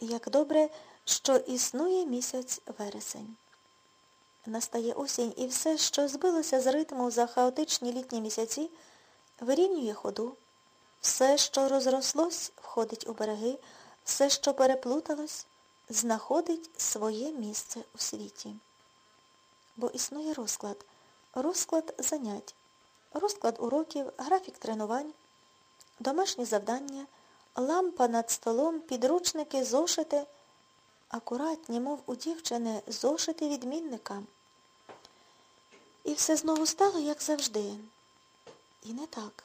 Як добре, що існує місяць вересень. Настає осінь і все, що збилося з ритму за хаотичні літні місяці, вирівнює ходу. Все, що розрослось, входить у береги, все, що переплуталось, знаходить своє місце у світі. Бо існує розклад, розклад занять, розклад уроків, графік тренувань, домашні завдання, лампа над столом, підручники, зошити, акуратні, мов у дівчини, зошити відмінника. І все знову стало, як завжди. І не так.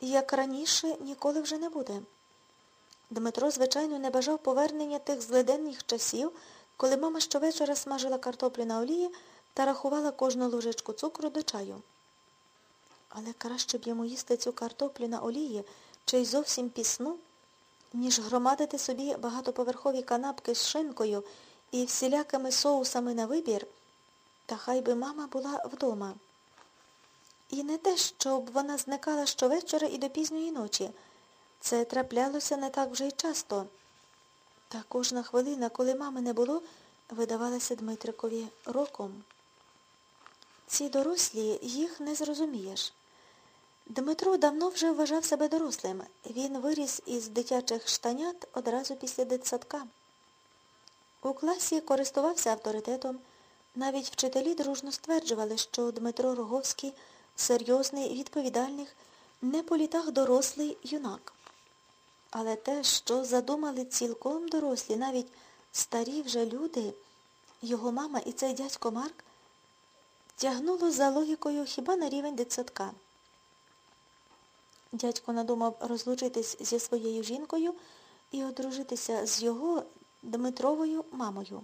Як раніше, ніколи вже не буде. Дмитро, звичайно, не бажав повернення тих злиденних часів, коли мама щовечора смажила картоплю на олії та рахувала кожну ложечку цукру до чаю. Але краще б йому їсти цю картоплю на олії чи й зовсім пісну, ніж громадити собі багатоповерхові канапки з шинкою і всілякими соусами на вибір, та хай би мама була вдома. І не те, щоб вона зникала щовечора і до пізньої ночі. Це траплялося не так вже й часто. Та кожна хвилина, коли мами не було, видавалася Дмитрикові роком. Ці дорослі їх не зрозумієш. Дмитро давно вже вважав себе дорослим. Він виріс із дитячих штанят одразу після дитсадка. У класі користувався авторитетом. Навіть вчителі дружно стверджували, що Дмитро Роговський серйозний, відповідальний, не по літах дорослий юнак. Але те, що задумали цілком дорослі, навіть старі вже люди, його мама і цей дядько Марк, тягнуло за логікою хіба на рівень дитсадка. Дядько надумав розлучитись зі своєю жінкою і одружитися з його Дмитровою мамою.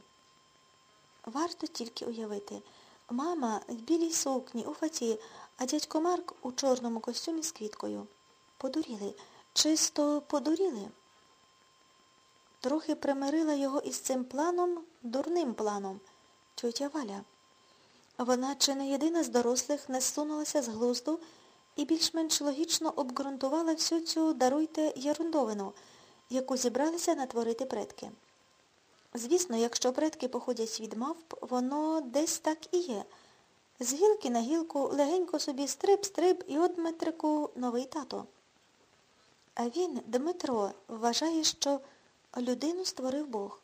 Варто тільки уявити. Мама в білій сукні, у фаті, а дядько Марк у чорному костюмі з квіткою. Подуріли. Чисто подуріли. Трохи примирила його із цим планом, дурним планом, тьотя Валя. Вона чи не єдина з дорослих не зсунулася з глузду і більш-менш логічно обґрунтувала всю цю даруйте ерундовину, яку зібралися натворити предки. Звісно, якщо предки походять від мавп, воно десь так і є. З гілки на гілку легенько собі стриб-стриб і от Дмитрику новий тато. А він, Дмитро, вважає, що людину створив Бог,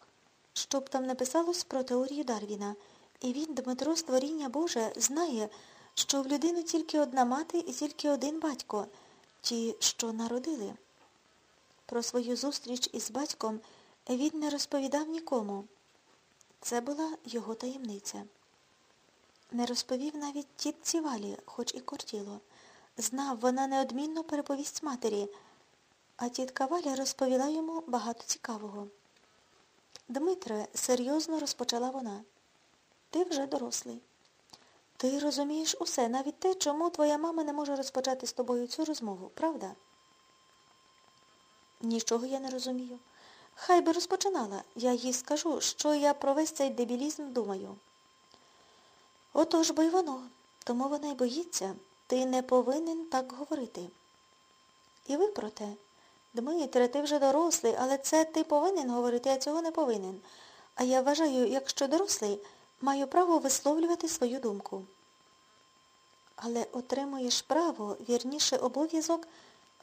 щоб там не писалось про теорію Дарвіна. І він, Дмитро, створіння Боже, знає, що в людини тільки одна мати і тільки один батько, ті, що народили. Про свою зустріч із батьком він не розповідав нікому. Це була його таємниця. Не розповів навіть тітці Валі, хоч і кортіло. Знав, вона неодмінно переповість матері, а тітка Валя розповіла йому багато цікавого. Дмитре, серйозно розпочала вона. Ти вже дорослий. Ти розумієш усе, навіть те, чому твоя мама не може розпочати з тобою цю розмову, правда? Нічого я не розумію. Хай би розпочинала. Я їй скажу, що я про весь цей дебілізм думаю. Отож бо й воно. Тому вона й боїться. Ти не повинен так говорити. І ви про те. Дмитре, ти вже дорослий, але це ти повинен говорити, а цього не повинен. А я вважаю, якщо дорослий, маю право висловлювати свою думку. Але отримуєш право, вірніше обов'язок,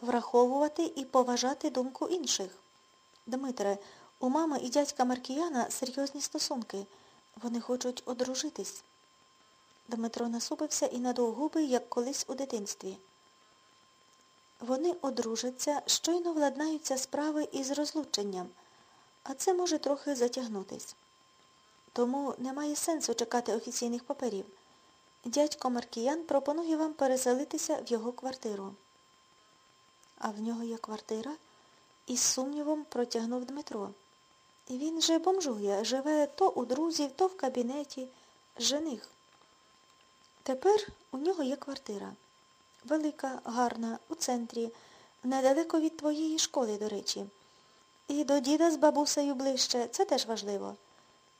враховувати і поважати думку інших. Дмитре, у мами і дядька Маркіяна серйозні стосунки. Вони хочуть одружитись. Дмитро насупився і надув губи, як колись у дитинстві. Вони одружаться, щойно владнаються справи із розлученням, а це може трохи затягнутись. Тому немає сенсу чекати офіційних паперів. Дядько Маркіян пропонує вам переселитися в його квартиру. А в нього є квартира? Із сумнівом протягнув Дмитро. Він же бомжує, живе то у друзів, то в кабінеті, жених. Тепер у нього є квартира. Велика, гарна, у центрі, недалеко від твоєї школи, до речі. І до діда з бабусею ближче, це теж важливо.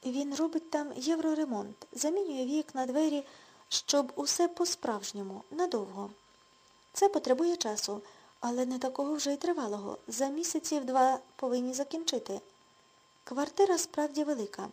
Він робить там євроремонт, замінює вікна, двері, щоб усе по-справжньому, надовго. Це потребує часу, але не такого вже й тривалого. За місяців два повинні закінчити. Квартира справді велика.